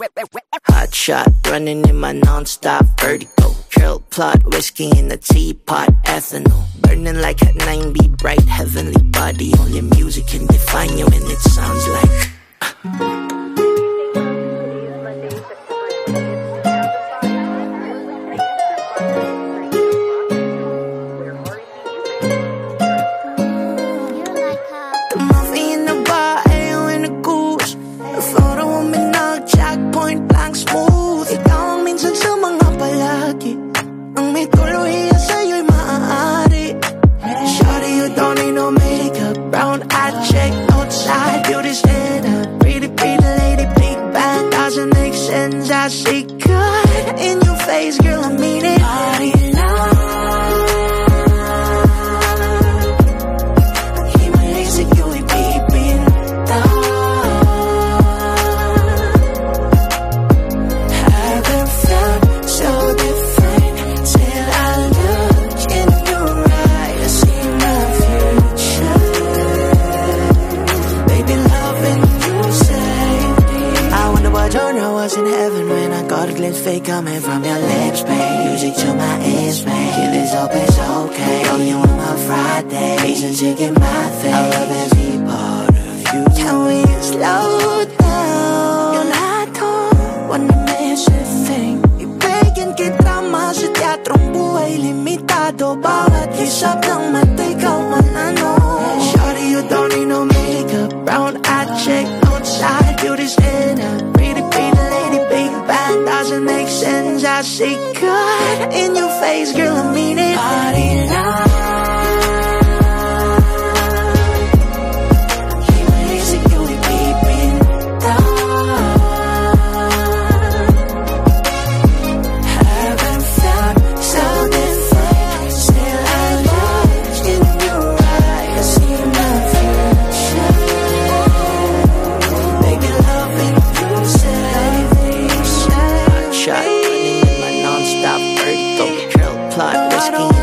Hot shot, running in my non-stop vertigo. Curl plot, whiskey in the teapot, ethanol. Burning like a 9B, bright heavenly body. Only music can define you, and it sounds like. May tuluhiya sa'yo'y maaari Shawty, you don't need no makeup. Brown eye check, outside. Beauty stand up Pretty, pretty lady, big bang Doesn't make sense, I see good In your face, girl, I mean it what genre was in heaven When I got a glimpse fake coming from your lips, babe. Music to my ears, babe. Kill this up, it's okay. You on my Friday. To get my thing I love every part of you. Can we slow down? Yung lahat ko Wanna a thing. Ibigin kita mas sa teatrong buhay Limitado Bawat hisap ng mata Ikaw man ano Shawty, you don't need no makeup. Brown eye check outside Beauty stand up see good in your face Girl, I Christy.